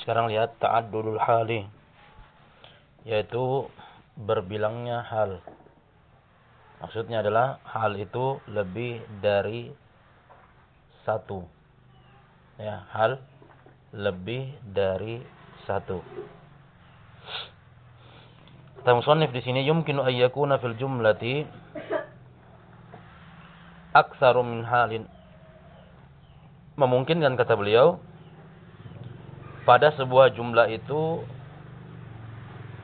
Sekarang lihat ta'addudul hali. Yaitu berbilangnya hal. Maksudnya adalah hal itu lebih dari satu. Ya, hal lebih dari satu. Kata musannif di sini yumkinu an yakuna fil jumlati aktsaru min halin. Memungkinkan kata beliau pada sebuah jumlah itu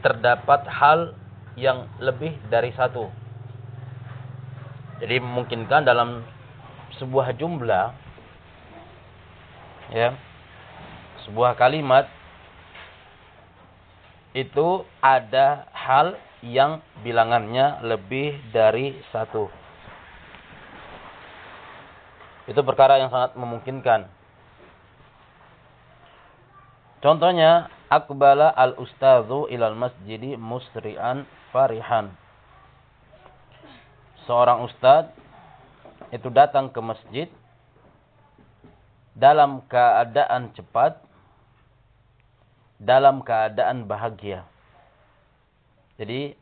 terdapat hal yang lebih dari satu. Jadi memungkinkan dalam sebuah jumlah ya sebuah kalimat itu ada hal yang bilangannya lebih dari satu. Itu perkara yang sangat memungkinkan. Contohnya, akbala al-ustadhu ilal masjidi musri'an farihan. Seorang ustadz itu datang ke masjid dalam keadaan cepat dalam keadaan bahagia. Jadi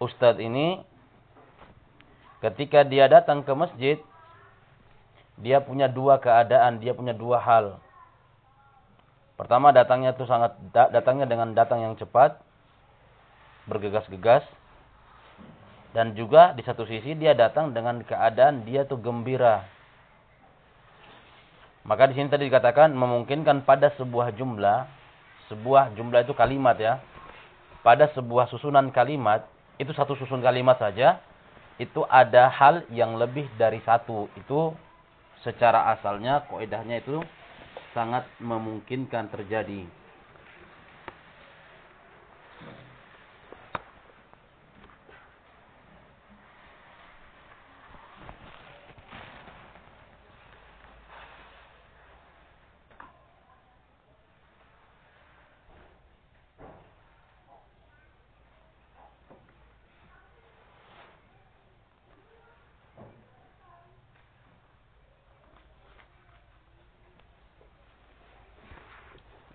ustadz ini ketika dia datang ke masjid dia punya dua keadaan, dia punya dua hal. Pertama datangnya itu sangat datangnya dengan datang yang cepat, bergegas-gegas. Dan juga di satu sisi dia datang dengan keadaan dia tuh gembira, maka di sini tadi dikatakan memungkinkan pada sebuah jumlah, sebuah jumlah itu kalimat ya. Pada sebuah susunan kalimat, itu satu susun kalimat saja, itu ada hal yang lebih dari satu. Itu secara asalnya, koedahnya itu sangat memungkinkan terjadi.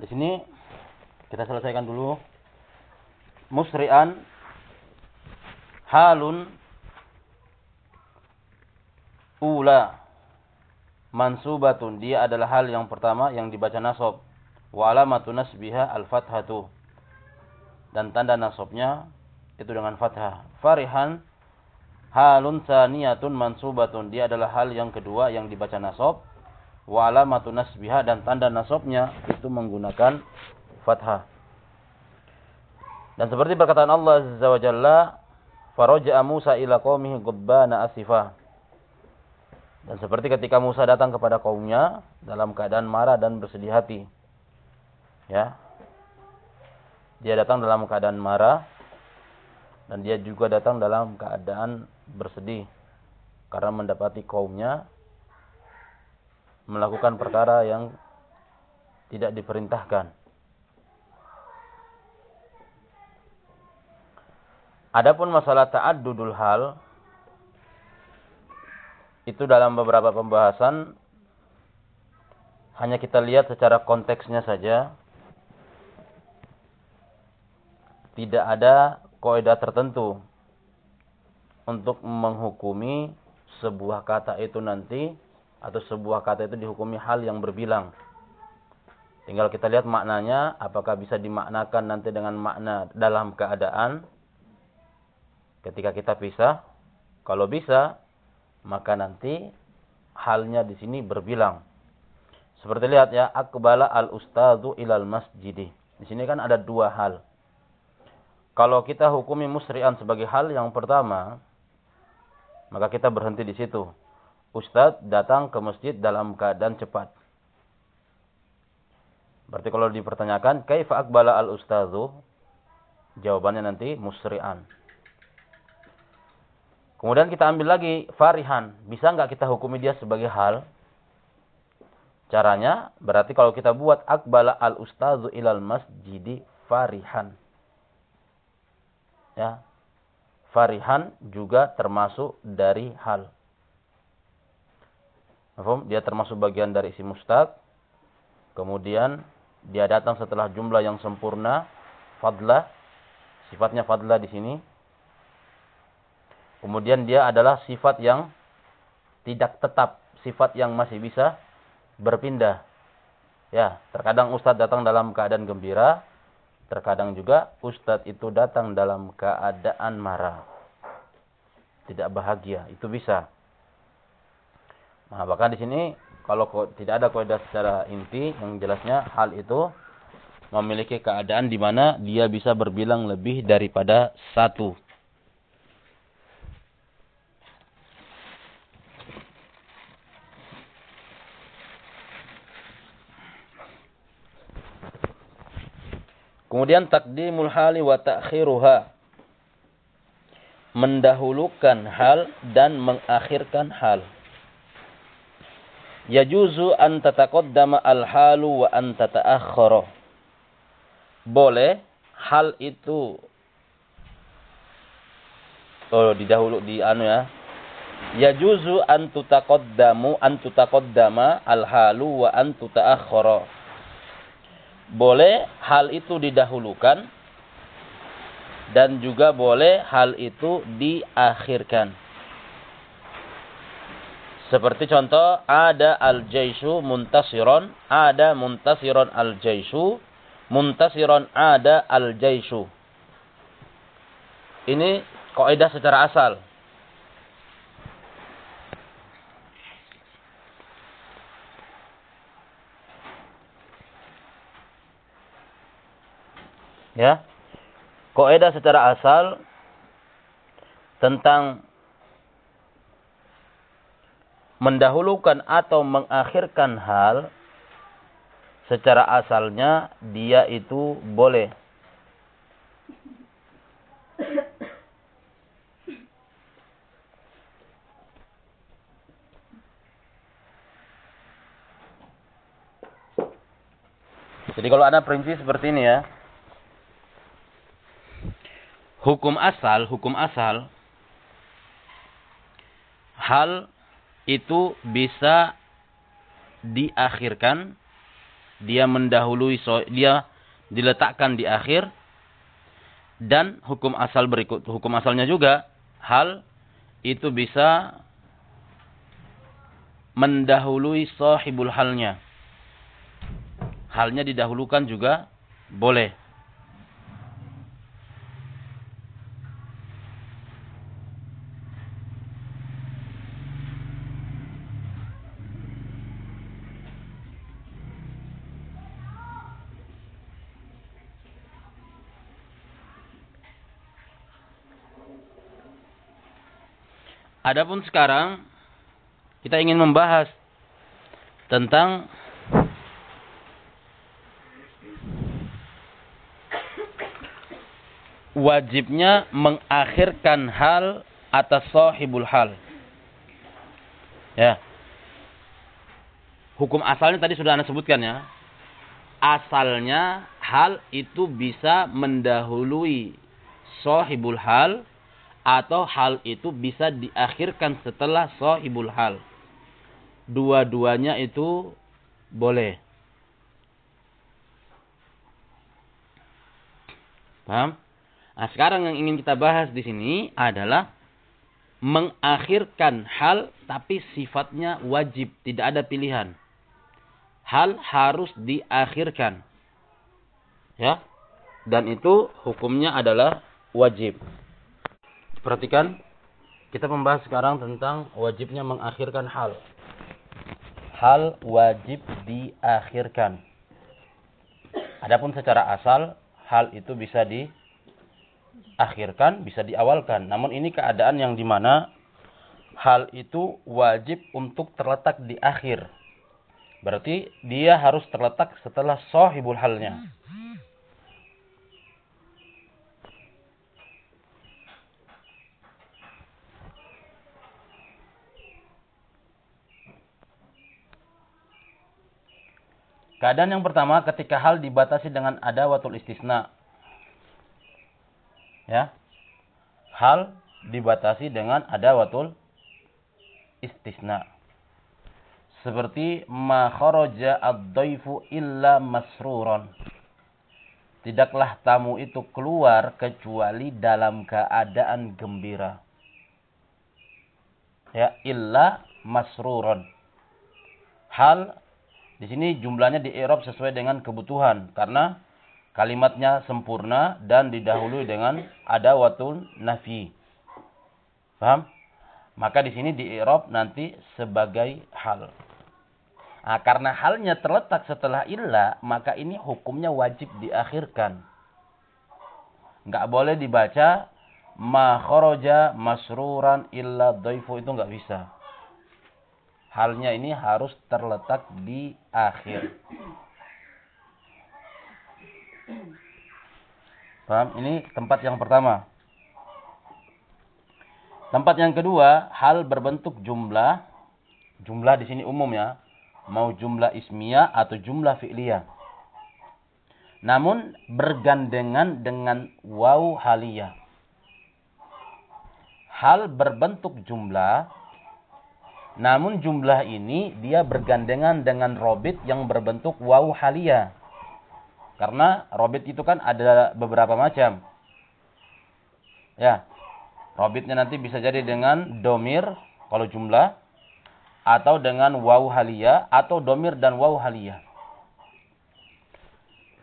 Di sini kita selesaikan dulu. Musri'an halun ula mansubatun. Dia adalah hal yang pertama yang dibaca nasab. Wa alamatu nasbiha al-fathatu. Dan tanda nasabnya itu dengan fathah. Farihan halun saniyatun mansubatun. Dia adalah hal yang kedua yang dibaca nasab wa alamatu nasbiha dan tanda nasabnya itu menggunakan fathah. Dan seperti perkataan Allah Azza wa Jalla, "Faraja'a Musa ila qaumihi ghadbana asifah." Dan seperti ketika Musa datang kepada kaumnya dalam keadaan marah dan bersedih hati. Ya. Dia datang dalam keadaan marah dan dia juga datang dalam keadaan bersedih karena mendapati kaumnya melakukan perkara yang tidak diperintahkan. Adapun masalah ta'addudul hal itu dalam beberapa pembahasan hanya kita lihat secara konteksnya saja. Tidak ada kaidah tertentu untuk menghukumi sebuah kata itu nanti atau sebuah kata itu dihukumi hal yang berbilang. Tinggal kita lihat maknanya, apakah bisa dimaknakan nanti dengan makna dalam keadaan ketika kita pisah. Kalau bisa, maka nanti halnya di sini berbilang. Seperti lihat ya, akbala al-ustadzu ilal masjidi. Di sini kan ada dua hal. Kalau kita hukumi musri'an sebagai hal yang pertama, maka kita berhenti di situ. Ustadz datang ke masjid dalam keadaan cepat. Berarti kalau dipertanyakan, kaifa akbala al ustadzu? Jawabannya nanti musri'an. Kemudian kita ambil lagi farihan. Bisa nggak kita hukumi dia sebagai hal? Caranya berarti kalau kita buat akbala al ustadzu ilal masjidi farihan. Ya. Farihan juga termasuk dari hal. Dia termasuk bagian dari isi mustaq. Kemudian dia datang setelah jumlah yang sempurna, fadlah, sifatnya fadlah di sini. Kemudian dia adalah sifat yang tidak tetap, sifat yang masih bisa berpindah. Ya, terkadang ustadz datang dalam keadaan gembira, terkadang juga ustadz itu datang dalam keadaan marah. Tidak bahagia, itu bisa. Nah, bahkan di sini kalau tidak ada kaidah secara inti yang jelasnya hal itu memiliki keadaan di mana dia bisa berbilang lebih daripada satu. Kemudian takdimul hali wa ta'khiruha. Mendahulukan hal dan mengakhirkan hal. Yajuzu an tataqaddama al-halu wa an tata'akhkhara. Boleh hal itu Oh, didahulu di anu ya. Yajuzu an tutaqaddamu an tutaqaddama al-halu wa an tuta'akhkhara. Boleh hal itu didahulukan dan juga boleh hal itu diakhirkan. Seperti contoh, ada al-jaishu muntasiron, ada muntasiron al-jaishu, muntasiron ada al-jaishu. Ini kaidah secara asal. Ya. Kaidah secara asal tentang mendahulukan atau mengakhirkan hal secara asalnya dia itu boleh. Jadi kalau ada prinsip seperti ini ya. Hukum asal, hukum asal hal itu bisa diakhirkan, dia mendahului, dia diletakkan di akhir, dan hukum asal berikut, hukum asalnya juga, hal itu bisa mendahului sahibul halnya. Halnya didahulukan juga boleh. Adapun sekarang kita ingin membahas tentang wajibnya mengakhirkan hal atas sahibul hal. Ya. Hukum asalnya tadi sudah Anda sebutkan ya. Asalnya hal itu bisa mendahului sahibul hal atau hal itu bisa diakhirkan setelah sahibul hal. Dua-duanya itu boleh. Paham? Nah, sekarang yang ingin kita bahas di sini adalah mengakhirkan hal tapi sifatnya wajib, tidak ada pilihan. Hal harus diakhirkan. Ya. Dan itu hukumnya adalah wajib. Perhatikan, kita membahas sekarang tentang wajibnya mengakhirkan hal. Hal wajib diakhirkan. Adapun secara asal, hal itu bisa diakhirkan, bisa diawalkan. Namun ini keadaan yang di mana hal itu wajib untuk terletak di akhir. Berarti dia harus terletak setelah sohibul halnya. Keadaan yang pertama ketika hal dibatasi dengan ada watul istisna. Ya. Hal dibatasi dengan ada watul istisna. Seperti ma kharaja ad-dhaifu illa masruran. Tidaklah tamu itu keluar kecuali dalam keadaan gembira. Ya, illa masruran. Hal di sini jumlahnya di Arab sesuai dengan kebutuhan karena kalimatnya sempurna dan didahului dengan ada watun nafi. Paham? Maka di sini di i'rab nanti sebagai hal. Nah, karena halnya terletak setelah illa, maka ini hukumnya wajib diakhirkan. Enggak boleh dibaca ma kharaja masruran illa dhaifu itu enggak bisa. Halnya ini harus terletak di akhir. Paham? Ini tempat yang pertama. Tempat yang kedua, hal berbentuk jumlah. Jumlah di sini umum ya. Mau jumlah ismiyah atau jumlah fi'liyah. Namun bergandengan dengan waw haliyah. Hal berbentuk jumlah. Namun jumlah ini dia bergandengan dengan robit yang berbentuk waw haliyah. Karena robit itu kan ada beberapa macam. Ya. Robitnya nanti bisa jadi dengan domir kalau jumlah atau dengan waw haliyah atau domir dan waw haliyah.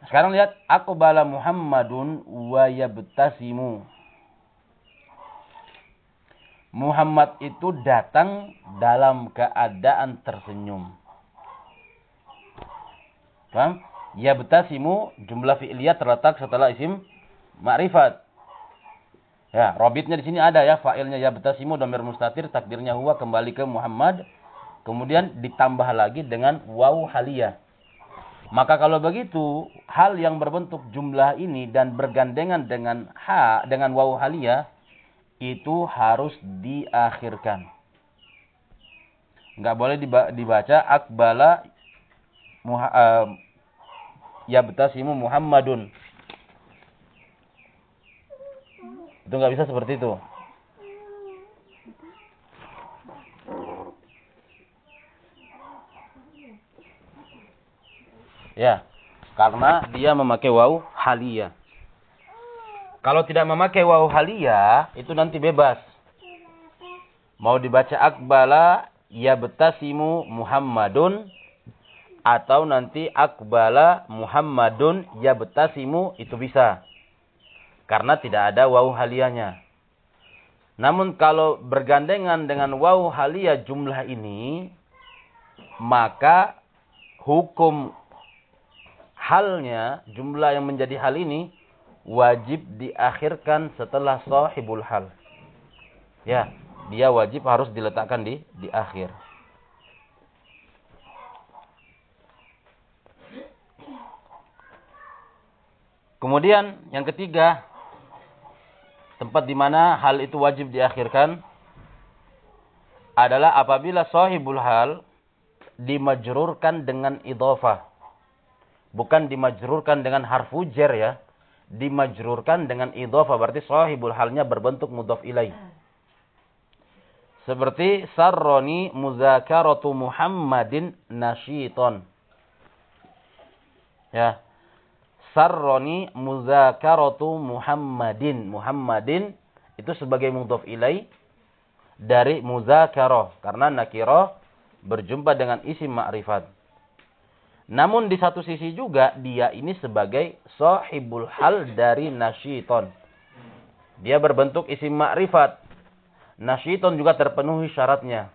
Sekarang lihat aqbala Muhammadun wa yabtasimu. Muhammad itu datang dalam keadaan tersenyum. Paham? Ya betasimu jumlah fi'liyah terletak setelah isim ma'rifat. Ya, robitnya di sini ada ya, fa'ilnya ya betasimu domir mustatir, takdirnya huwa kembali ke Muhammad. Kemudian ditambah lagi dengan waw haliyah. Maka kalau begitu, hal yang berbentuk jumlah ini dan bergandengan dengan ha dengan waw haliyah itu harus diakhirkan. Enggak boleh dibaca akbala muha, uh, yabtasimu Muhammadun. Itu nggak bisa seperti itu. Ya, karena dia memakai waw halia. Kalau tidak memakai waw halia, itu nanti bebas. Mau dibaca akbala yabtasimu Muhammadun atau nanti akbala Muhammadun yabtasimu itu bisa. Karena tidak ada waw haliyahnya. Namun kalau bergandengan dengan waw haliyah jumlah ini, maka hukum halnya, jumlah yang menjadi hal ini, wajib diakhirkan setelah sahibul hal. Ya, dia wajib harus diletakkan di di akhir. Kemudian yang ketiga, tempat di mana hal itu wajib diakhirkan adalah apabila sahibul hal dimajrurkan dengan idhofah. Bukan dimajrurkan dengan harfu jar ya. Dimajrurkan dengan idhofah berarti sahibul halnya berbentuk mudhaf ilaih. Seperti sarroni muzakaratu Muhammadin nasyiton. Ya, sarroni muzakaratu Muhammadin. Muhammadin itu sebagai mudhaf ilai dari muzakarah karena nakirah berjumpa dengan isim ma'rifat. Namun di satu sisi juga dia ini sebagai sahibul hal dari nasyiton. Dia berbentuk isim ma'rifat. Nasyiton juga terpenuhi syaratnya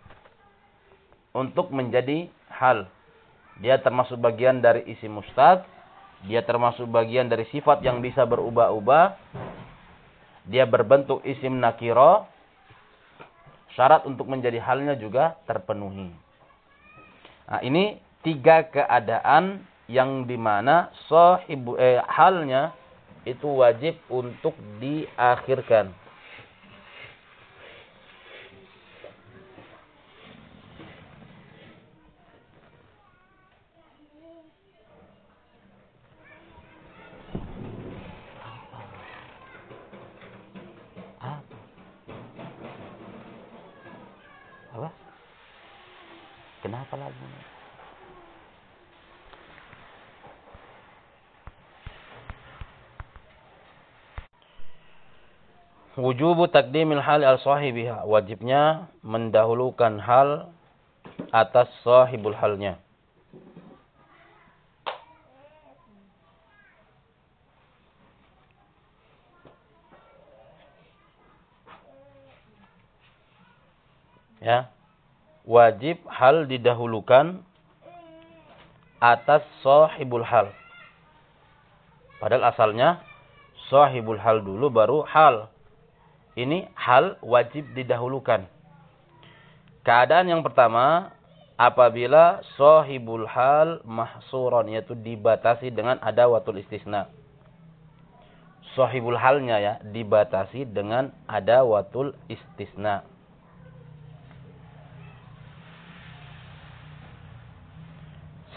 untuk menjadi hal. Dia termasuk bagian dari isim mustad dia termasuk bagian dari sifat yang bisa berubah-ubah. Dia berbentuk isim nakiro. Syarat untuk menjadi halnya juga terpenuhi. Nah, ini tiga keadaan yang di mana sahibu eh, halnya itu wajib untuk diakhirkan. Apa? Kenapa lagi Wujubu takdimil hal al sahibiha. Wajibnya mendahulukan hal atas sahibul halnya. Ya. Wajib hal didahulukan atas sahibul hal. Padahal asalnya sahibul hal dulu baru hal. Ini hal wajib didahulukan. Keadaan yang pertama apabila sahibul hal mahsuron yaitu dibatasi dengan ada watul istisna. Sahibul halnya ya dibatasi dengan ada watul istisna.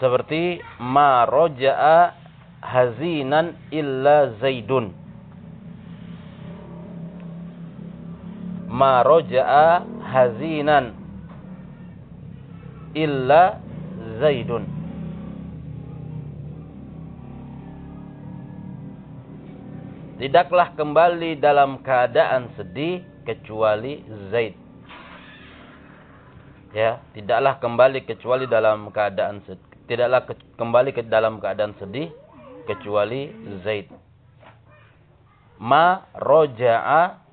Seperti ma roja'a hazinan illa zaidun. Ma roja'a hazinan illa zaidun. Tidaklah kembali dalam keadaan sedih kecuali Zaid. Ya, tidaklah kembali kecuali dalam keadaan sedih tidaklah ke, kembali ke dalam keadaan sedih kecuali Zaid. Ma roja'a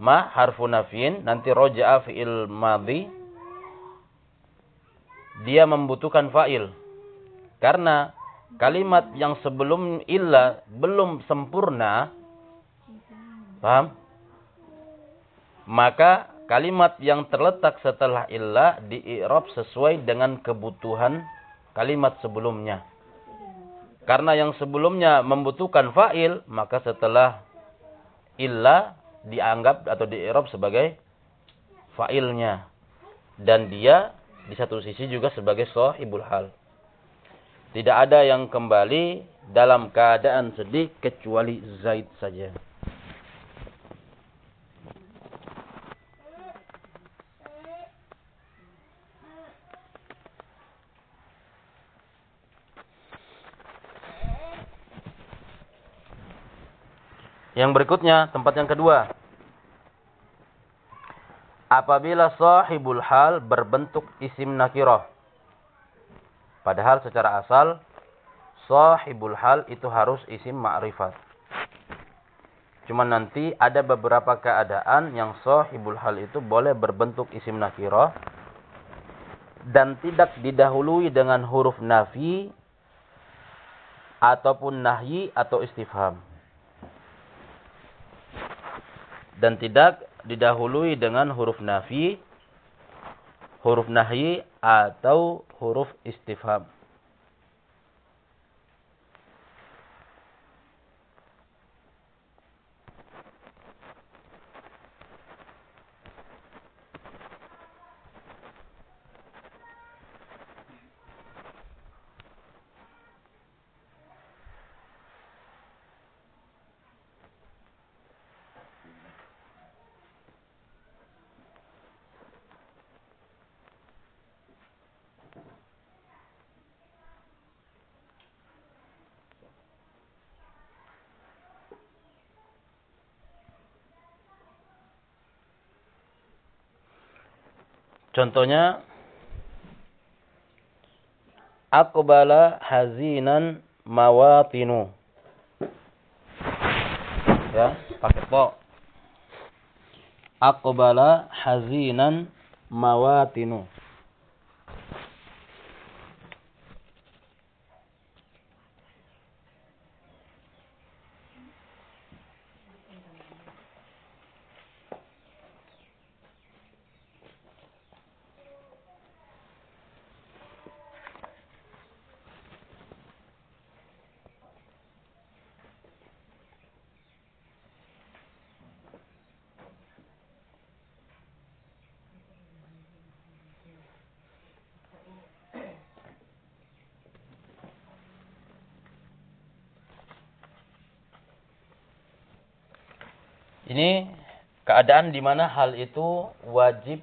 ma harfu nafin nanti roja'a fi'il madhi. Dia membutuhkan fa'il. Karena kalimat yang sebelum illa belum sempurna. Paham maka kalimat yang terletak setelah illa di i'rab sesuai dengan kebutuhan kalimat sebelumnya. Karena yang sebelumnya membutuhkan fa'il, maka setelah illa dianggap atau di i'rab sebagai fa'ilnya. Dan dia di satu sisi juga sebagai sahibul hal. Tidak ada yang kembali dalam keadaan sedih kecuali Zaid saja. Yang berikutnya, tempat yang kedua. Apabila sahibul hal berbentuk isim nakirah. Padahal secara asal, sahibul hal itu harus isim ma'rifat. Cuma nanti ada beberapa keadaan yang sahibul hal itu boleh berbentuk isim nakirah. Dan tidak didahului dengan huruf nafi ataupun nahyi atau istifham dan tidak didahului dengan huruf nafi, huruf nahyi atau huruf istifham. Contohnya aqbala hazinan mawatinu. Ya, pakai to. Aqbala hazinan mawatinu. Ini keadaan di mana hal itu wajib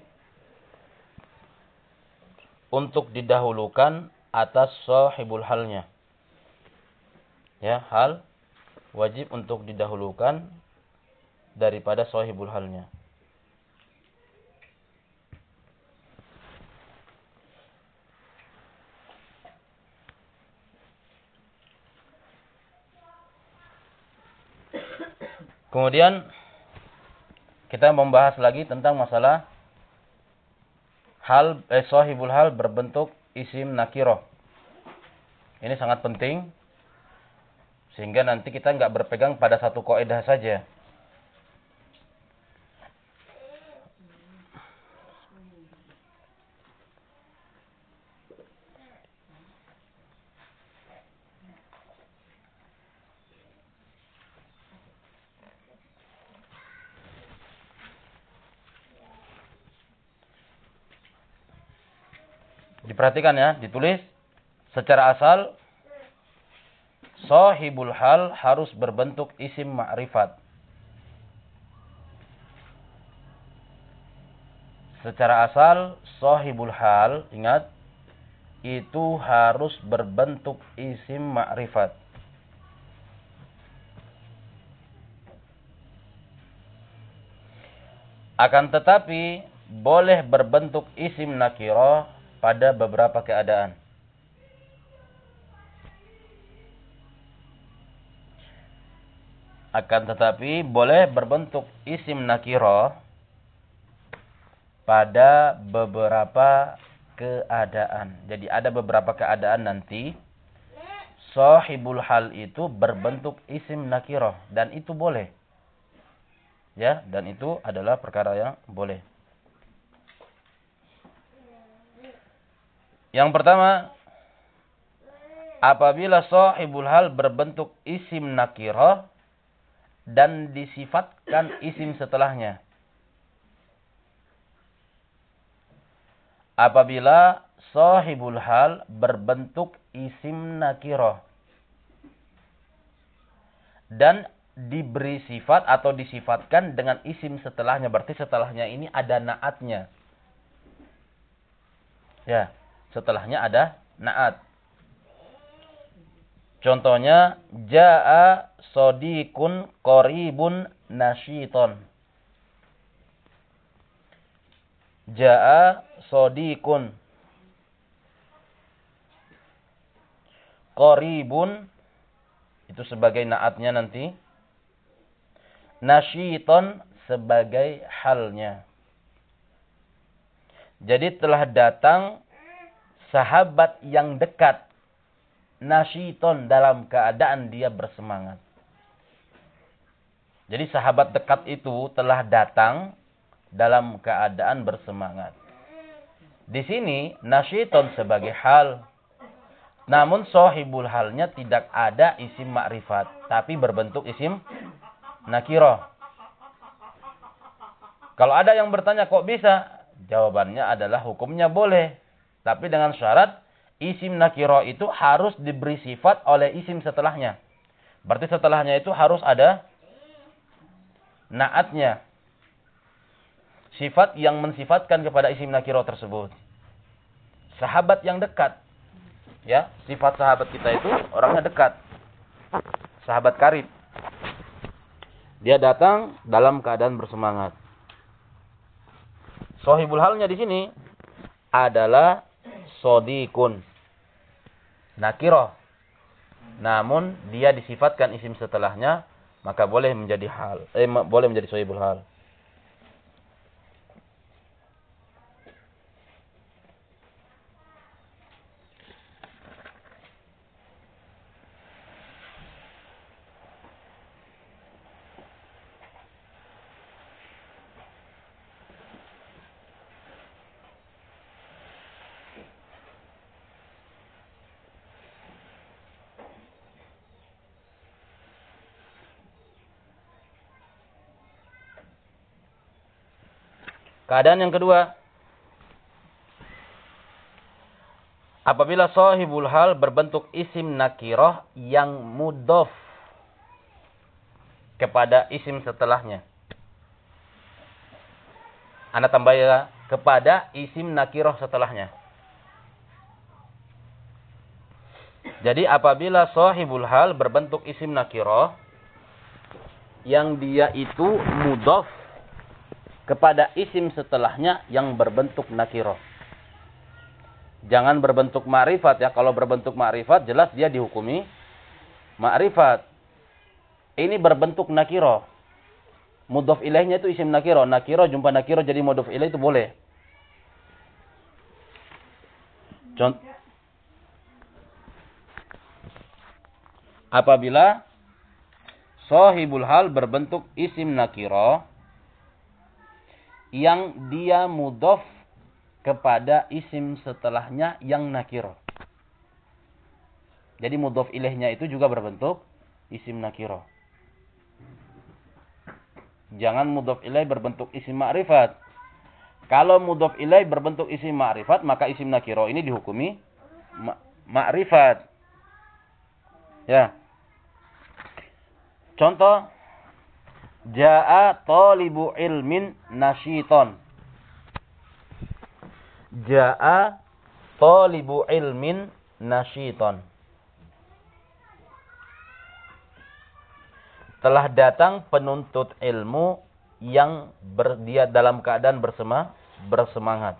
untuk didahulukan atas sahibul halnya. Ya, hal wajib untuk didahulukan daripada sahibul halnya. Kemudian kita membahas lagi tentang masalah hal eh, sahibul hal berbentuk isim nakiroh. Ini sangat penting sehingga nanti kita nggak berpegang pada satu kaidah saja. Diperhatikan ya, ditulis secara asal sahibul hal harus berbentuk isim ma'rifat. Secara asal sahibul hal, ingat, itu harus berbentuk isim ma'rifat. Akan tetapi boleh berbentuk isim nakirah pada beberapa keadaan. Akan tetapi boleh berbentuk isim nakiro pada beberapa keadaan. Jadi ada beberapa keadaan nanti sahibul hal itu berbentuk isim nakiro dan itu boleh. Ya, dan itu adalah perkara yang boleh. Yang pertama, apabila sahibul hal berbentuk isim nakirah dan disifatkan isim setelahnya. Apabila sahibul hal berbentuk isim nakirah dan diberi sifat atau disifatkan dengan isim setelahnya. Berarti setelahnya ini ada naatnya. Ya. Setelahnya ada naat. Contohnya jaa sodikun koribun nasyiton. Jaa sodikun koribun itu sebagai naatnya nanti. Nasyiton sebagai halnya. Jadi telah datang sahabat yang dekat nasyiton dalam keadaan dia bersemangat. Jadi sahabat dekat itu telah datang dalam keadaan bersemangat. Di sini nasyiton sebagai hal. Namun sohibul halnya tidak ada isim makrifat. Tapi berbentuk isim nakiroh. Kalau ada yang bertanya kok bisa? Jawabannya adalah hukumnya boleh. Tapi dengan syarat isim nakiro itu harus diberi sifat oleh isim setelahnya. Berarti setelahnya itu harus ada naatnya. Sifat yang mensifatkan kepada isim nakiro tersebut. Sahabat yang dekat. Ya, sifat sahabat kita itu orangnya dekat. Sahabat karib. Dia datang dalam keadaan bersemangat. Sohibul halnya di sini adalah sodikun. Nakiroh. Namun dia disifatkan isim setelahnya, maka boleh menjadi hal. Eh, boleh menjadi sohibul hal. Keadaan yang kedua. Apabila sahibul hal berbentuk isim nakiroh yang mudof kepada isim setelahnya. Anda tambah ya, kepada isim nakiroh setelahnya. Jadi apabila sahibul hal berbentuk isim nakiroh, yang dia itu mudof kepada isim setelahnya yang berbentuk nakiroh. Jangan berbentuk ma'rifat ya. Kalau berbentuk ma'rifat jelas dia dihukumi ma'rifat. Ini berbentuk nakiroh. Mudof ilaihnya itu isim nakiroh. Nakiroh jumpa nakiroh jadi mudof ilaih itu boleh. Contoh apabila sahibul hal berbentuk isim nakiro yang dia mudof kepada isim setelahnya yang nakiro. Jadi mudof ilahnya itu juga berbentuk isim nakiro. Jangan mudof ilaih berbentuk isim ma'rifat. Kalau mudof ilaih berbentuk isim ma'rifat, maka isim nakiro ini dihukumi ma'rifat. Ya. Contoh Ja'a talibu ilmin nasyiton. Ja'a talibu ilmin nasyiton. Telah datang penuntut ilmu yang ber, dia dalam keadaan bersema, bersemangat.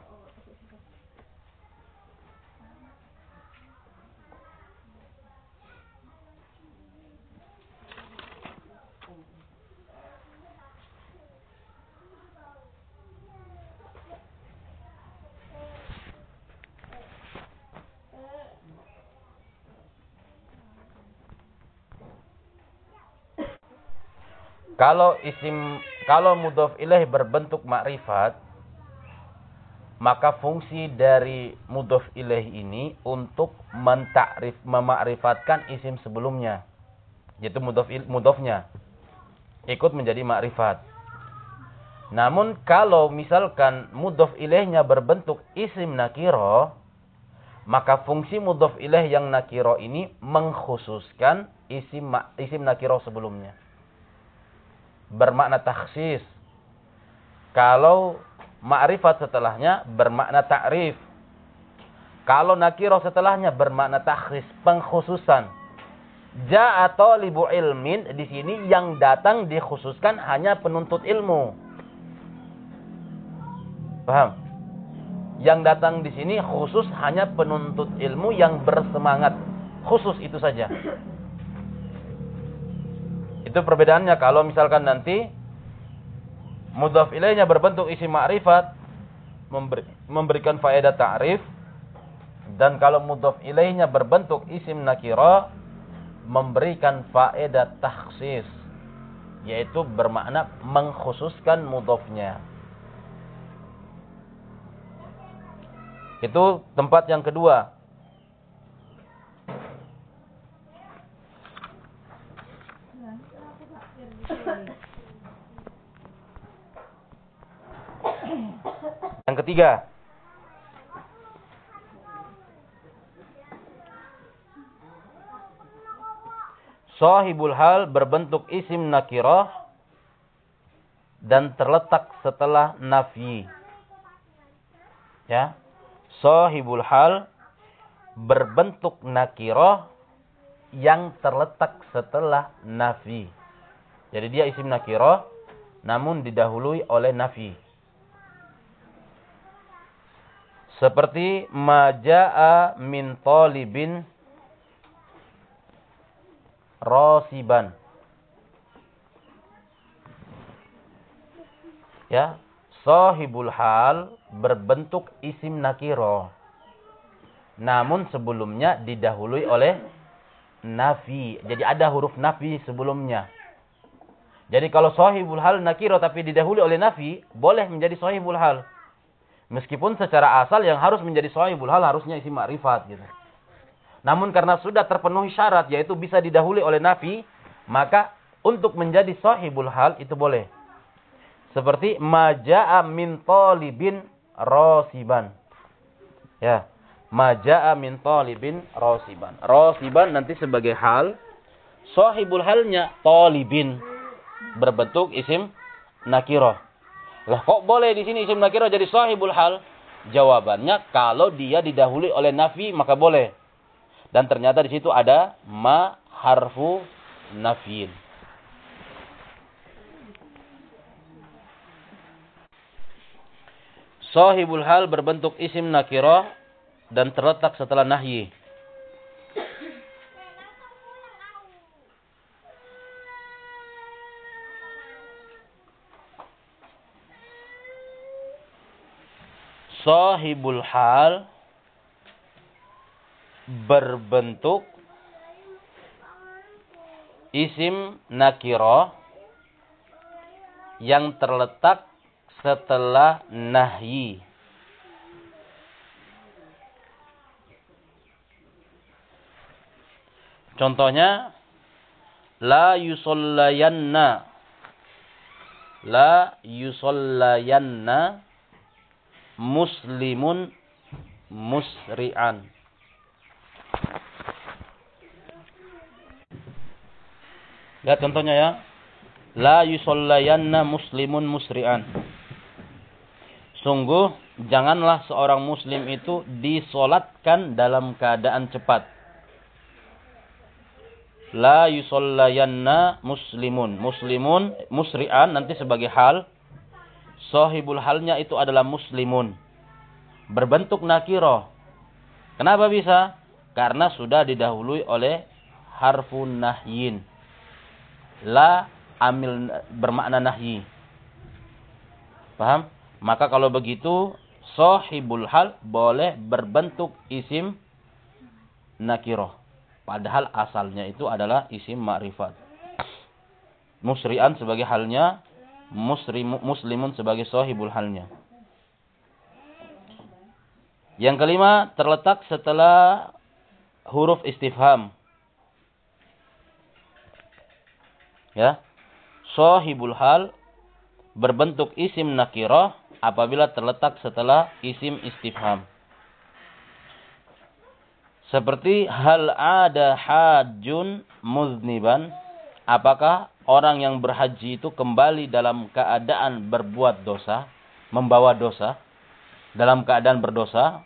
Kalau isim kalau mudhof ilaih berbentuk makrifat, maka fungsi dari mudhof ilaih ini untuk mentakrif memakrifatkan isim sebelumnya. Yaitu mudhof mudhofnya ikut menjadi makrifat. Namun kalau misalkan mudhof ilaihnya berbentuk isim nakiro, maka fungsi mudhof ilaih yang nakiro ini mengkhususkan isim isim nakiro sebelumnya bermakna taksis. Kalau ma'rifat setelahnya bermakna ta'rif. Kalau nakiroh setelahnya bermakna takhsis, pengkhususan. Ja atau libu ilmin di sini yang datang dikhususkan hanya penuntut ilmu. Paham? Yang datang di sini khusus hanya penuntut ilmu yang bersemangat. Khusus itu saja. Itu perbedaannya kalau misalkan nanti mudhaf ilaihnya berbentuk isi ma'rifat memberi, memberikan faedah ta'rif dan kalau mudhaf ilaihnya berbentuk isim nakira memberikan faedah takhsis yaitu bermakna mengkhususkan mudhafnya. Itu tempat yang kedua. Yang ketiga. Sahibul hal berbentuk isim nakirah dan terletak setelah nafi. Ya. Sahibul hal berbentuk nakirah yang terletak setelah nafi. Jadi dia isim nakirah namun didahului oleh nafi. Seperti maja'a min talibin rosiban. Ya, sahibul hal berbentuk isim nakiro. Namun sebelumnya didahului oleh nafi. Jadi ada huruf nafi sebelumnya. Jadi kalau sahibul hal nakiro tapi didahului oleh nafi, boleh menjadi sahibul hal. Meskipun secara asal yang harus menjadi sahibul hal harusnya isi ma'rifat gitu. Namun karena sudah terpenuhi syarat yaitu bisa didahului oleh nafi, maka untuk menjadi sahibul hal itu boleh. Seperti maja'a min talibin rosiban. Ya. Maja'a min talibin rosiban. Rosiban nanti sebagai hal. Sahibul halnya talibin. Berbentuk isim nakiroh. Lah kok boleh di sini isim nakirah jadi sahibul hal? Jawabannya kalau dia didahului oleh nafi maka boleh. Dan ternyata di situ ada ma harfu nafyin. Sahibul hal berbentuk isim nakirah dan terletak setelah nahyi. Sahibul hal berbentuk isim nakiro yang terletak setelah nahyi. Contohnya la yusallayanna la yusallayanna muslimun musri'an. Lihat contohnya ya. La yusallayanna muslimun musri'an. Sungguh janganlah seorang muslim itu disolatkan dalam keadaan cepat. La yusallayanna muslimun. Muslimun, musri'an nanti sebagai hal. Sohibul halnya itu adalah muslimun. Berbentuk nakiro. Kenapa bisa? Karena sudah didahului oleh harfun nahyin. La amil bermakna nahyi. Paham? Maka kalau begitu sohibul hal boleh berbentuk isim nakiroh. Padahal asalnya itu adalah isim ma'rifat. Musri'an sebagai halnya, muslim, muslimun sebagai sohibul halnya. Yang kelima terletak setelah huruf istifham. Ya. Sohibul hal berbentuk isim nakiroh apabila terletak setelah isim istifham. Seperti hal ada hajun muzniban. Apakah orang yang berhaji itu kembali dalam keadaan berbuat dosa, membawa dosa, dalam keadaan berdosa?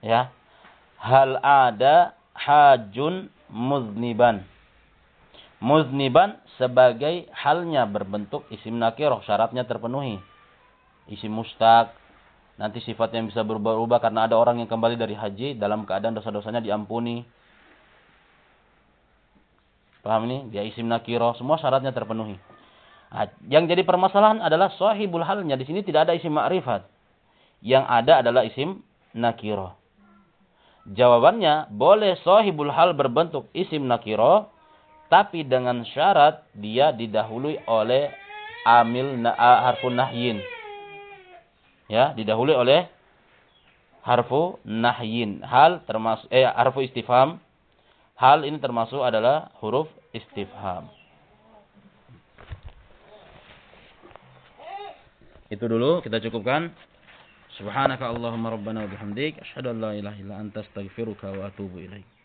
Ya. Hal ada hajun muzniban. Muzniban sebagai halnya berbentuk isim nakiroh. Syaratnya terpenuhi isi mustaq. Nanti sifat yang bisa berubah-ubah karena ada orang yang kembali dari haji dalam keadaan dosa-dosanya diampuni. Paham ini? Dia isim nakiro, semua syaratnya terpenuhi. Nah, yang jadi permasalahan adalah sahibul halnya. Di sini tidak ada isim ma'rifat. Yang ada adalah isim nakiro. Jawabannya, boleh sahibul hal berbentuk isim nakiro, tapi dengan syarat dia didahului oleh amil na harfun nahyin ya didahului oleh harfu nahyin hal termasuk eh harfu istifham hal ini termasuk adalah huruf istifham. Itu dulu kita cukupkan. Subhanaka allahumma rabbana wa bihamdik. Asyhadu an la ilaha illa anta astaghfiruka wa atubu ilaik